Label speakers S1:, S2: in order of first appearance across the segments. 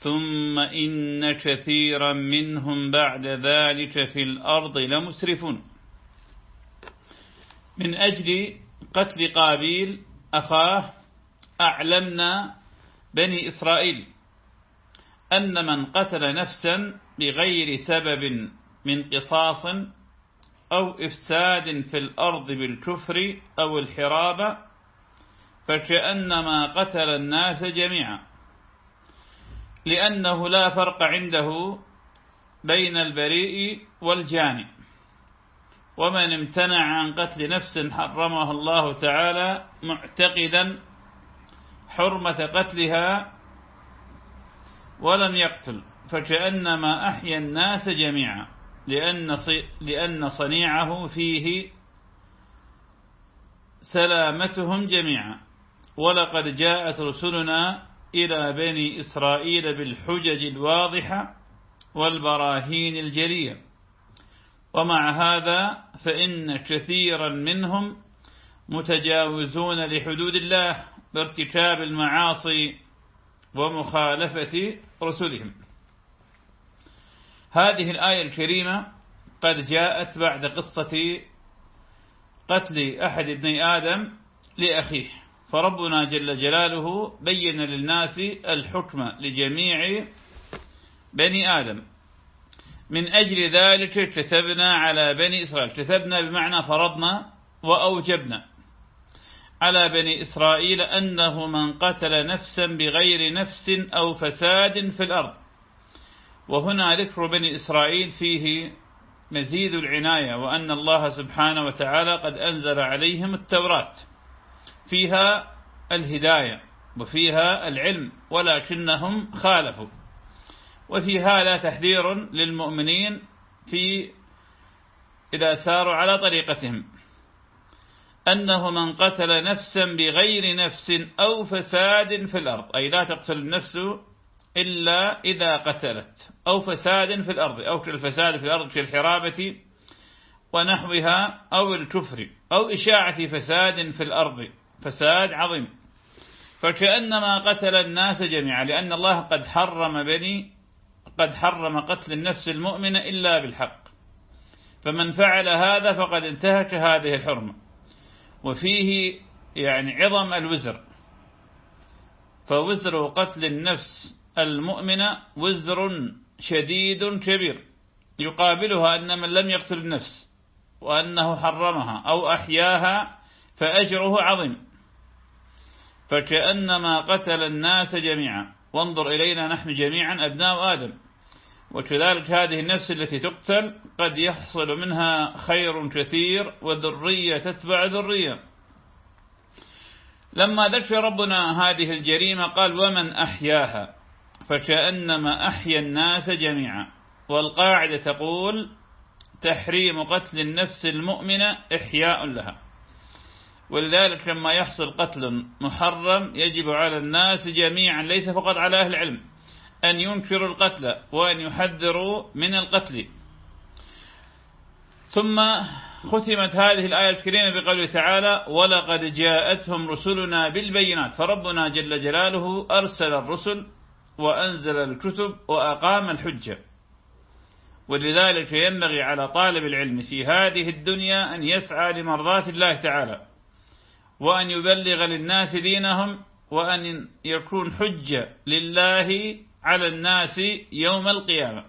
S1: ثم إن كثيرا منهم بعد ذلك في الأرض لمسرفون. من أجل قتل قابيل أخاه أعلمنا بني إسرائيل أن من قتل نفسا بغير سبب من قصاص أو إفساد في الأرض بالكفر أو الحرابة فكأنما قتل الناس جميعا. لأنه لا فرق عنده بين البريء والجاني ومن امتنع عن قتل نفس حرمها الله تعالى معتقدا حرمة قتلها ولم يقتل فكأنما أحيا الناس جميعا لأن, لأن صنيعه فيه سلامتهم جميعا. ولقد جاءت رسلنا إلى بني إسرائيل بالحجج الواضحة والبراهين الجلية ومع هذا فإن كثيرا منهم متجاوزون لحدود الله بارتكاب المعاصي ومخالفة رسلهم. هذه الآية الكريمة قد جاءت بعد قصة قتل أحد ابني آدم لأخيه. فربنا جل جلاله بين للناس الحكم لجميع بني آدم. من أجل ذلك كتبنا على بني إسرائيل. كتبنا بمعنى فرضنا وأوجبنا على بني إسرائيل أنه من قتل نفسا بغير نفس أو فساد في الأرض. وهنا ذكر بني إسرائيل فيه مزيد العناية وأن الله سبحانه وتعالى قد أنزل عليهم التوراة. فيها الهداية وفيها العلم ولكنهم خالفوا. وفي هذا تحذير للمؤمنين في إذا ساروا على طريقتهم. أنه من قتل نفسا بغير نفس أو فساد في الأرض أي لا تقتل النفس إلا إذا قتلت أو فساد في الأرض أو الفساد في الأرض في الحرابة ونحوها أو الكفر أو إشاعة فساد في الأرض. فساد عظيم. فكأنما قتل الناس جميعا لأن الله قد حرم بني قد حرم قتل النفس المؤمنة إلا بالحق. فمن فعل هذا فقد انتهك هذه الحرمة. وفيه يعني عظم الوزر. فوزر قتل النفس المؤمنة وزر شديد كبير. يقابلها أن من لم يقتل النفس وأنه حرمها أو أحياها فأجره عظيم. فكأنما قتل الناس جميعا. وانظر إلينا نحن جميعا أبناء آدم. وكذلك هذه النفس التي تقتل قد يحصل منها خير كثير وذرية تتبع ذرية. لما ذكر ربنا هذه الجريمة قال ومن أحياها؟ فكأنما أحيا الناس جميعا. والقاعدة تقول تحريم قتل النفس المؤمنة إحياء لها. ولذلك لما يحصل قتل محرم يجب على الناس جميعا ليس فقط على أهل العلم أن ينكروا القتل وأن يحذروا من القتل. ثم ختمت هذه الآية الكريمة بقوله تعالى ولقد جاءتهم رسلنا بالبينات فربنا جل جلاله أرسل الرسل وأنزل الكتب وأقام الحجة. ولذلك ينبغي على طالب العلم في هذه الدنيا أن يسعى لمرضات الله تعالى. وأن يبلغ للناس دينهم وأن يكون حجة لله على الناس يوم القيامة.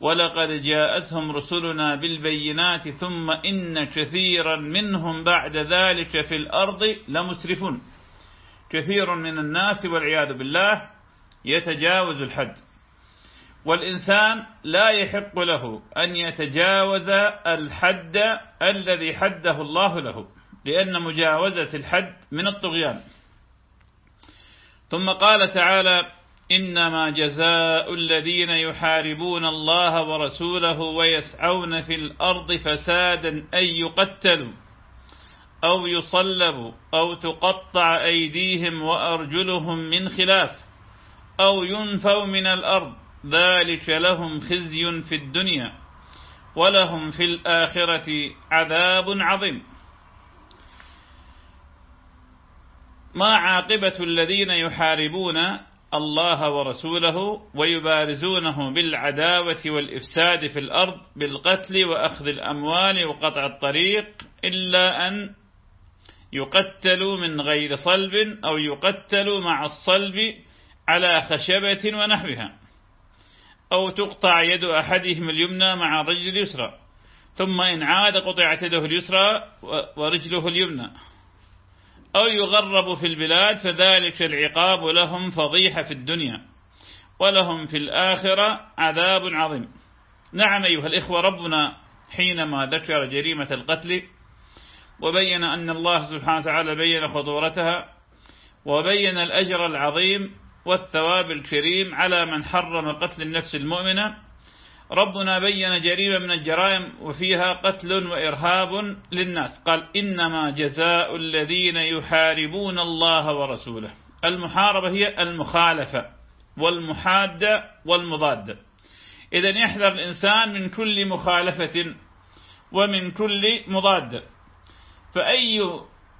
S1: ولقد جاءتهم رسلنا بالبينات ثم إن كثيرا منهم بعد ذلك في الأرض لمسرفون. كثير من الناس والعياذ بالله يتجاوز الحد. والإنسان لا يحق له أن يتجاوز الحد الذي حده الله له. لأن مجاوزة الحد من الطغيان. ثم قال تعالى إنما جزاء الذين يحاربون الله ورسوله ويسعون في الأرض فسادا أن يقتلوا أو يصلبوا أو تقطع أيديهم وأرجلهم من خلاف أو ينفوا من الأرض. ذلك لهم خزي في الدنيا ولهم في الآخرة عذاب عظيم. ما عاقبة الذين يحاربون الله ورسوله ويبارزونه بالعداوة والإفساد في الأرض بالقتل وأخذ الأموال وقطع الطريق إلا أن يقتلوا من غير صلب أو يقتلوا مع الصلب على خشبة ونحوها. أو تقطع يد أحدهم اليمنى مع الرجل اليسرى. ثم إن عاد قطعت يده اليسرى ورجله اليمنى. أو يغرب في البلاد فذلك العقاب لهم فضيحة في الدنيا ولهم في الآخرة عذاب عظيم. نعم أيها الإخوة ربنا حينما ذكر جريمة القتل وبين أن الله سبحانه وتعالى بين خطورتها وبين الأجر العظيم والثواب الكريم على من حرم قتل النفس المؤمنة ربنا بين جريمة من الجرائم وفيها قتل وإرهاب للناس. قال إنما جزاء الذين يحاربون الله ورسوله. المحاربة هي المخالفة والمحادة والمضادة إذا يحذر الإنسان من كل مخالفة ومن كل مضادة فأي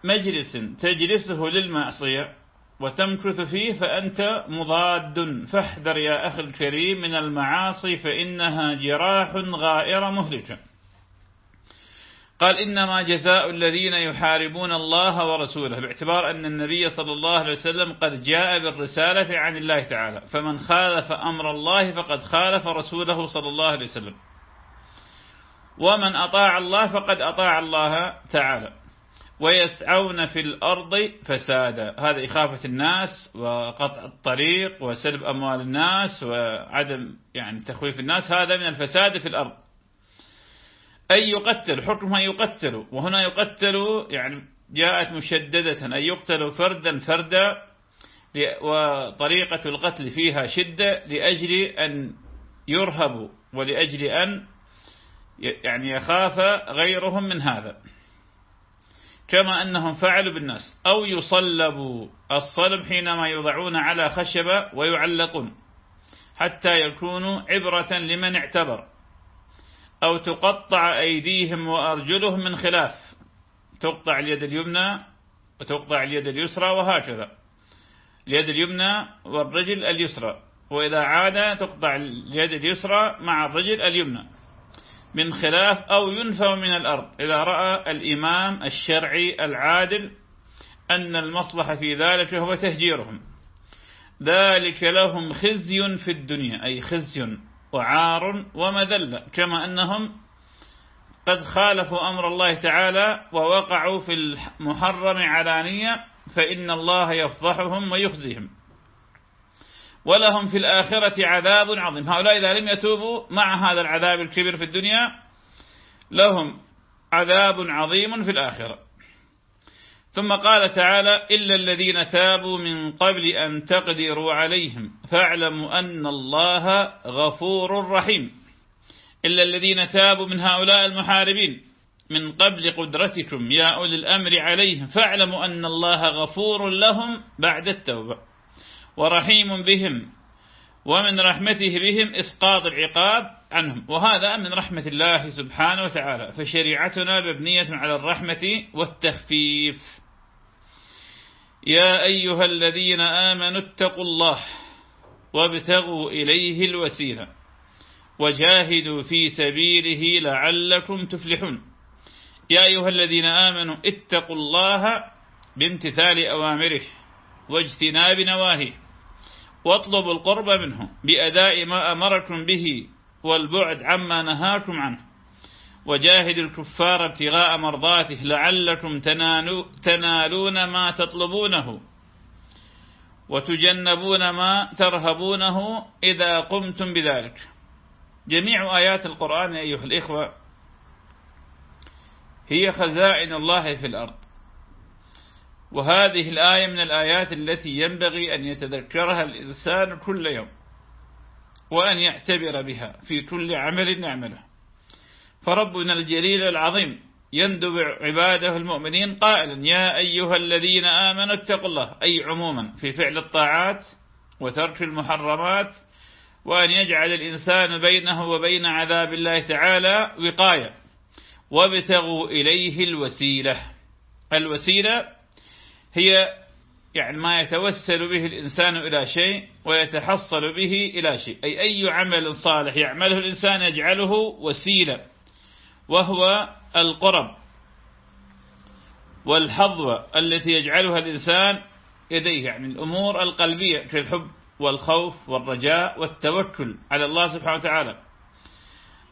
S1: مجلس تجلسه للمعصية وتمكث فيه فأنت مضاد. فاحذر يا أخي الكريم من المعاصي فإنها جراح غائرة مهلكة قال إنما جزاء الذين يحاربون الله ورسوله باعتبار أن النبي صلى الله عليه وسلم قد جاء بالرسالة عن الله تعالى. فمن خالف أمر الله فقد خالف رسوله صلى الله عليه وسلم. ومن أطاع الله فقد أطاع الله تعالى. ويسعون في الأرض فسادا. هذا إخافة الناس وقطع الطريق وسلب أموال الناس وعدم يعني تخويف الناس. هذا من الفساد في الأرض. أي يقتل حكمها يقتل. وهنا يقتل يعني جاءت مشددة أن يقتل فردا فردا وطريقة القتل فيها شدة لأجل أن يرهبوا ولأجل أن يعني يخاف غيرهم من هذا. كما أنهم فعلوا بالناس. أو يصلبوا الصلب حينما يضعون على خشبة ويعلقون حتى يكونوا عبرة لمن اعتبر. أو تقطع أيديهم وأرجلهم من خلاف. تقطع اليد اليمنى وتقطع اليد اليسرى وهكذا. اليد اليمنى والرجل اليسرى. وإذا عاد تقطع اليد اليسرى مع الرجل اليمنى. من خلاف أو ينفى من الأرض. إذا رأى الإمام الشرعي العادل أن المصلحة في ذلك هو تهجيرهم. ذلك لهم خزي في الدنيا أي خزي وعار ومذلة كما أنهم قد خالفوا أمر الله تعالى ووقعوا في المحرم علانية فإن الله يفضحهم ويخزيهم. ولهم في الآخرة عذاب عظيم. هؤلاء إذا لم يتوبوا مع هذا العذاب الكبير في الدنيا لهم عذاب عظيم في الآخرة. ثم قال تعالى إلا الذين تابوا من قبل أن تقدروا عليهم فاعلموا أن الله غفور رحيم. إلا الذين تابوا من هؤلاء المحاربين من قبل قدرتكم يا أولي الأمر عليهم فاعلموا أن الله غفور لهم بعد التوبة. ورحيم بهم ومن رحمته بهم إسقاط العقاب عنهم. وهذا من رحمة الله سبحانه وتعالى. فشريعتنا مبنية على الرحمة والتخفيف. يا أيها الذين آمنوا اتقوا الله وابتغوا إليه الوسيلة وجاهدوا في سبيله لعلكم تفلحون. يا أيها الذين آمنوا اتقوا الله بامتثال أوامره واجتناب نواهيه. واطلبوا القرب منه بأداء ما أمركم به والبعد عما نهاكم عنه. وجاهد الكفار ابتغاء مرضاته لعلكم تنالون ما تطلبونه وتجنبون ما ترهبونه إذا قمتم بذلك. جميع آيات القرآن أيها الإخوة هي خزائن الله في الأرض. وهذه الآية من الآيات التي ينبغي أن يتذكرها الإنسان كل يوم وأن يعتبر بها في كل عمل نعمله فربنا الجليل العظيم يندب عباده المؤمنين قائلا يا أيها الذين آمنوا اتقوا الله. أي عموما في فعل الطاعات وترك المحرمات وأن يجعل الإنسان بينه وبين عذاب الله تعالى وقاية. وابتغوا إليه الوسيلة. الوسيلة هي يعني ما يتوسل به الإنسان إلى شيء ويتحصل به إلى شيء. أي أي عمل صالح يعمله الإنسان يجعله وسيلة وهو القرب والحظوة التي يجعلها الإنسان يديه. يعني الأمور القلبية كالحب والخوف والرجاء والتوكل على الله سبحانه وتعالى.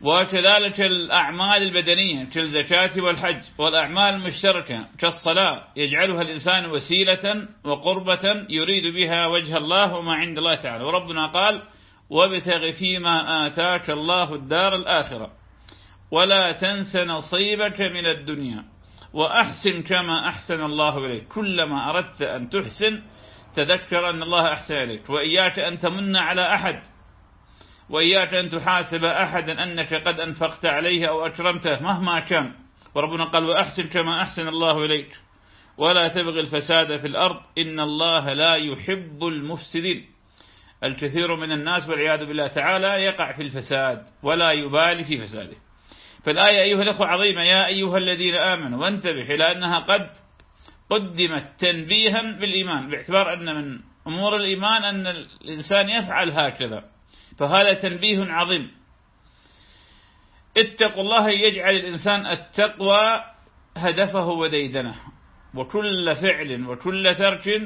S1: وكذلك الأعمال البدنية كالزكاة والحج والأعمال المشتركة كالصلاة يجعلها الإنسان وسيلة وقربة يريد بها وجه الله وما عند الله تعالى. وربنا قال وابتغ فيما آتاك الله الدار الآخرة ولا تنس نصيبك من الدنيا وأحسن كما أحسن الله إليك. كلما أردت أن تحسن تذكر أن الله أحسن إليك وإياك أن تمن على أحد. وإياك أن تحاسب أحدا أنك قد أنفقت عليه أو أكرمته مهما كان. وربنا قال وأحسن كما أحسن الله إليك. ولا تبغي الفساد في الأرض. إن الله لا يحب المفسدين. الكثير من الناس والعياذ بالله تعالى يقع في الفساد ولا يبالي في فساده. فالآية أيها الأخوة عظيمة. يا أيها الذين آمنوا وانتبه إلى أنها قد قدمت تنبيها بالإيمان باعتبار أن من أمور الإيمان أن الإنسان يفعل هكذا. فهذا تنبيه عظيم. اتقوا الله يجعل الإنسان التقوى هدفه وديدنه. وكل فعل وكل ترك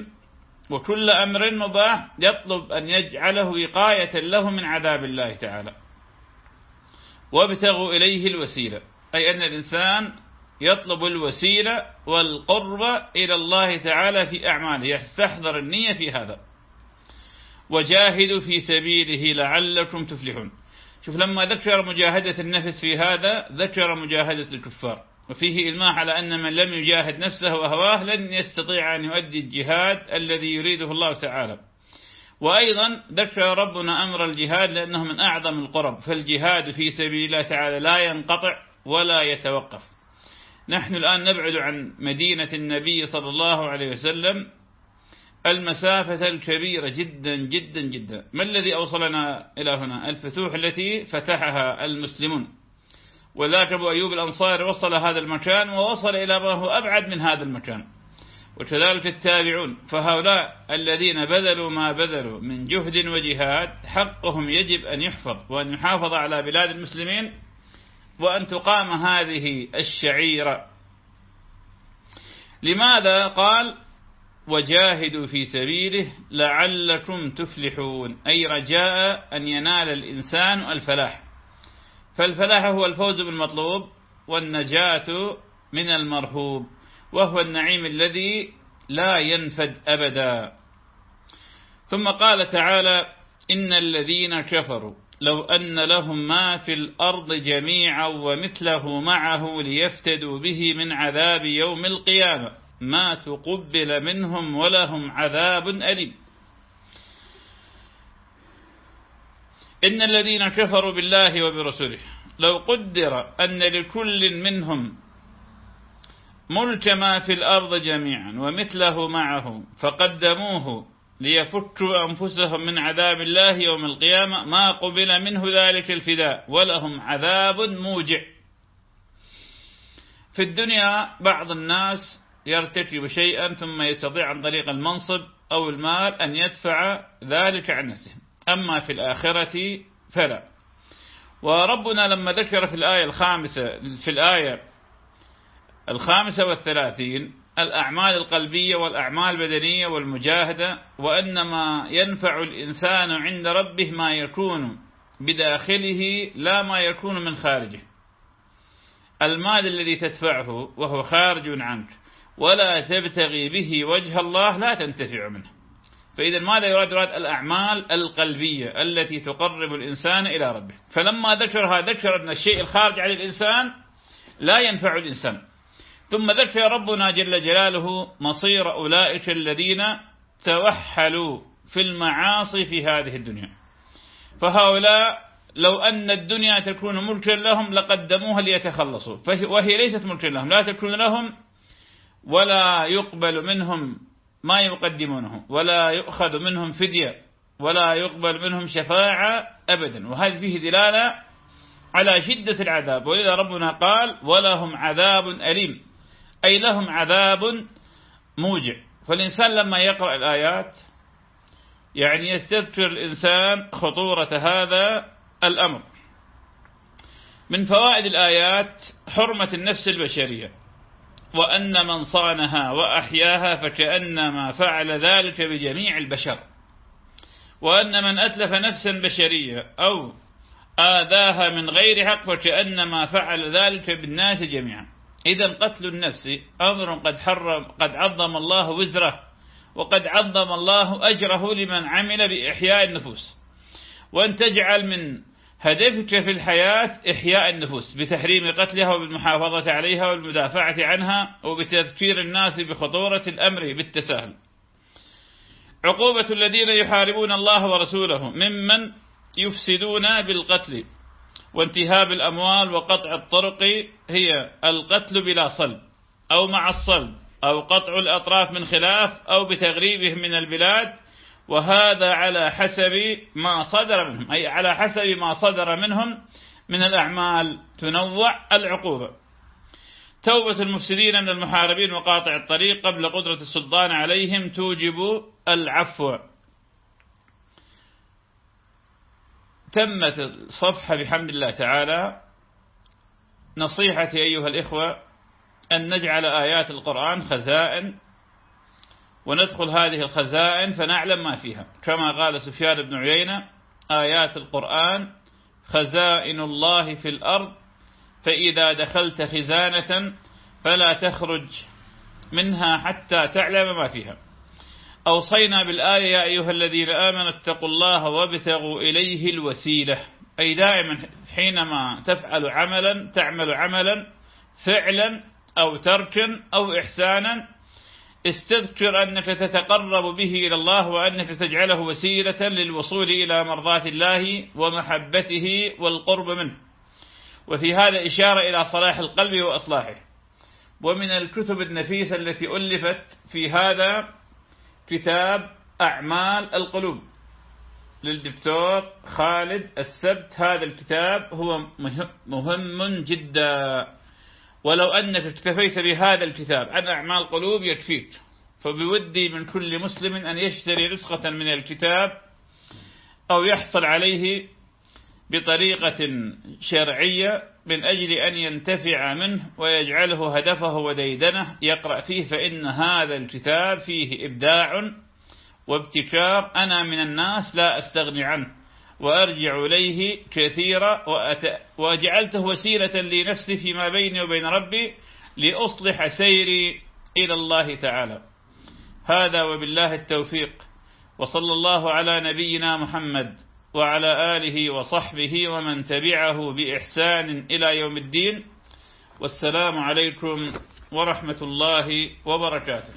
S1: وكل أمر مباح يطلب أن يجعله وقاية له من عذاب الله تعالى. وابتغوا إليه الوسيلة. أي أن الإنسان يطلب الوسيلة والقرب إلى الله تعالى في أعماله. يستحضر النية في هذا. وجاهدوا في سبيله لعلكم تفلحون. شوف لما ذكر مجاهدة النفس في هذا ذكر مجاهدة الكفار. وفيه إلماح على أن من لم يجاهد نفسه وهواه لن يستطيع أن يؤدي الجهاد الذي يريده الله تعالى. وأيضا ذكر ربنا أمر الجهاد لأنه من أعظم القرب. فالجهاد في سبيل الله تعالى لا ينقطع ولا يتوقف. نحن الآن نبعد عن مدينة النبي صلى الله عليه وسلم المسافة الكبيرة جدا جدا جدا. ما الذي أوصلنا إلى هنا؟ الفتوح التي فتحها المسلمون. وذاك أبو أيوب الأنصاري وصل هذا المكان ووصل إلى ما هو أبعد من هذا المكان. وكذلك التابعون. فهؤلاء الذين بذلوا ما بذلوا من جهد وجهاد حقهم يجب أن يحفظ وأن يحافظ على بلاد المسلمين وأن تقام هذه الشعيرة. لماذا؟ قال وجاهدوا في سبيله لعلكم تفلحون. أي رجاء أن ينال الإنسان الفلاح. فالفلاح هو الفوز بالمطلوب والنجاة من المرهوب وهو النعيم الذي لا ينفد أبدا. ثم قال تعالى إن الذين كفروا لو أن لهم ما في الأرض جميعا ومثله معه ليفتدوا به من عذاب يوم القيامة. ما تقبل منهم ولهم عذاب أليم. إن الذين كفروا بالله وبرسوله لو قدر أن لكل منهم ملك ما في الأرض جميعا ومثله معه فقدموه ليفكوا أنفسهم من عذاب الله يوم القيامة ما قبل منه ذلك الفداء ولهم عذاب موجع. في الدنيا بعض الناس يرتكب شيئا ثم يستطيع عن طريق المنصب أو المال أن يدفع ذلك عن نفسه. أما في الآخرة فلا. وربنا لما ذكر في الآية الخامسة في الآية الخامسة والثلاثين الأعمال القلبية والأعمال البدنية والمجاهدة وأنما ينفع الإنسان عند ربه ما يكون بداخله لا ما يكون من خارجه. المال الذي تدفعه وهو خارج عنك ولا تبتغي به وجه الله لا تنتفع منه. فإذا ماذا يراد؟ يراد الأعمال القلبية التي تقرب الإنسان إلى ربه. فلما ذكرها ذكر أن الشيء الخارج عن الإنسان لا ينفع الإنسان. ثم ذكر ربنا جل جلاله مصير أولئك الذين توحلوا في المعاصي في هذه الدنيا. فهؤلاء لو أن الدنيا تكون ملكا لهم لقدموها ليتخلصوا. وهي ليست ملكا لهم لا تكون لهم ولا يقبل منهم ما يقدمونه ولا يؤخذ منهم فدية ولا يقبل منهم شفاعة أبدا. وهذه فيه دلالة على شدة العذاب. ولذا ربنا قال ولهم عذاب أليم. أي لهم عذاب موجع. فالإنسان لما يقرأ الآيات يعني يستذكر الإنسان خطورة هذا الأمر. من فوائد الآيات حرمة النفس البشرية. وأن من صانها وأحياها فكأنما فعل ذلك بجميع البشر. وأن من أتلف نفسا بشرية أو آذاها من غير حق فكأنما فعل ذلك بالناس جميعا. إذا قتل النفس أمر قد حرم قد عظم الله وزره وقد عظم الله أجره لمن عمل بإحياء النفوس. وأن تجعل من هدفك في الحياة إحياء النفوس بتحريم قتلها وبالمحافظة عليها والمدافعة عنها وبتذكير الناس بخطورة الأمر بالتساهل. عقوبة الذين يحاربون الله ورسوله ممن يفسدون بالقتل وانتهاب الأموال وقطع الطرق هي القتل بلا صلب أو مع الصلب أو قطع الأطراف من خلاف أو بتغريبهم من البلاد وهذا على حسب ما صدر منهم. أي على حسب ما صدر منهم من الأعمال تنوع العقوبة. توبة المفسدين من المحاربين وقاطع الطريق قبل قدرة السلطان عليهم توجب العفو. تمت الصفحة بحمد الله تعالى نصيحتي أيها الإخوة أن نجعل آيات القرآن خزائن وندخل هذه الخزائن فنعلم ما فيها. كما قال سفيان بن عيينة آيات القرآن خزائن الله في الأرض فإذا دخلت خزانة فلا تخرج منها حتى تعلم ما فيها. أوصينا بالآية يا أيها الذين آمنوا اتقوا الله وابتغوا إليه الوسيلة. أي دائما حينما تفعل عملا تعمل عملا فعلا أو تركا أو إحسانا استذكر أنك تتقرب به إلى الله وأنك تجعله وسيلة للوصول إلى مرضات الله ومحبته والقرب منه. وفي هذا إشارة إلى صلاح القلب وأصلاحه. ومن الكتب النفيسة التي ألفت في هذا كتاب أعمال القلوب. للدكتور خالد السبت. هذا الكتاب هو مهم جدا. ولو أنك اكتفيت بهذا الكتاب عن أعمال قلوب يكفيك. فبودي من كل مسلم أن يشتري نسخة من الكتاب أو يحصل عليه بطريقة شرعية من أجل أن ينتفع منه ويجعله هدفه وديدنه يقرأ فيه فإن هذا الكتاب فيه إبداع وابتكار. أنا من الناس لا أستغني عنه. وأرجع إليه كثيرا وجعلته وسيلة لنفسي فيما بيني وبين ربي لأصلح سيري إلى الله تعالى. هذا وبالله التوفيق. وصلى الله على نبينا محمد وعلى آله وصحبه ومن تبعه بإحسان إلى يوم الدين. والسلام عليكم ورحمة الله وبركاته.